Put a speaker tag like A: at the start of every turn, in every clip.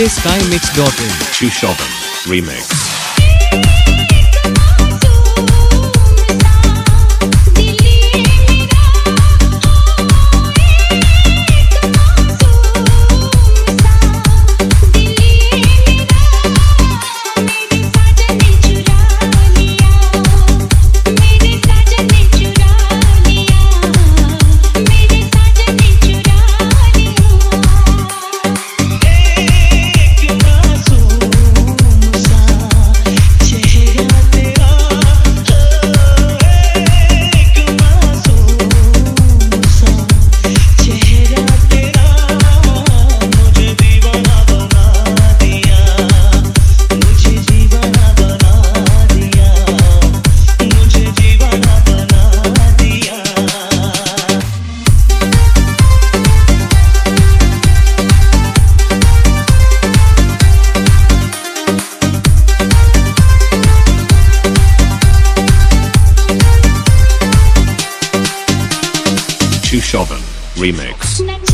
A: djskymix.in
B: Chushovan Remix. Chushovan Remix.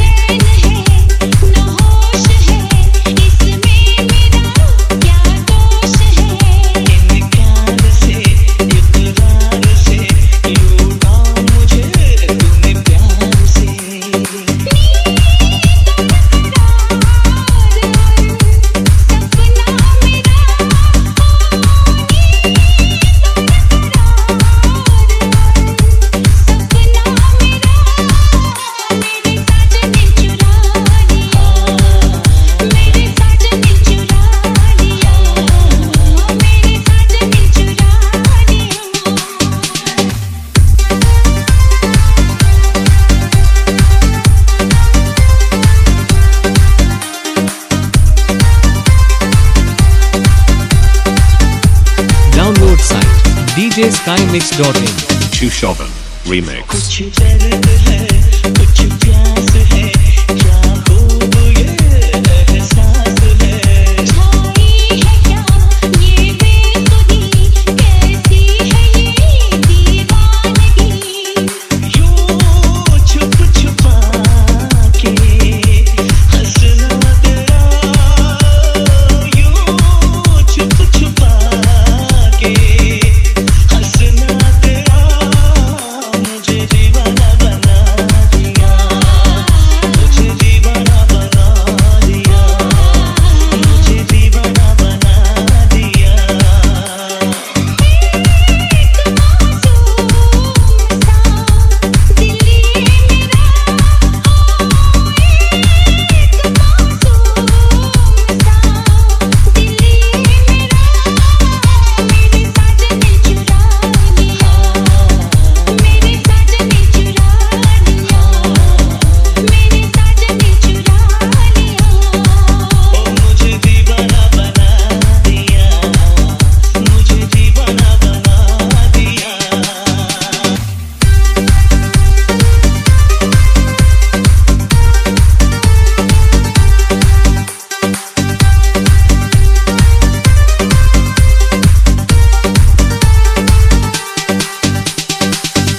A: djskymix.in
B: Chushovan Remix.
C: कुछ दर्द है कुछ प्यास है क्या खूब ये एहसास है
D: छाई है क्या ये बेखुदी कैसी है ये दीवानगी
C: यूँ छुप छुपा के हंसना तेरा यूँ छुप छुपा के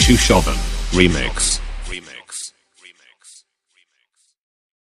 B: Shushovan, remix.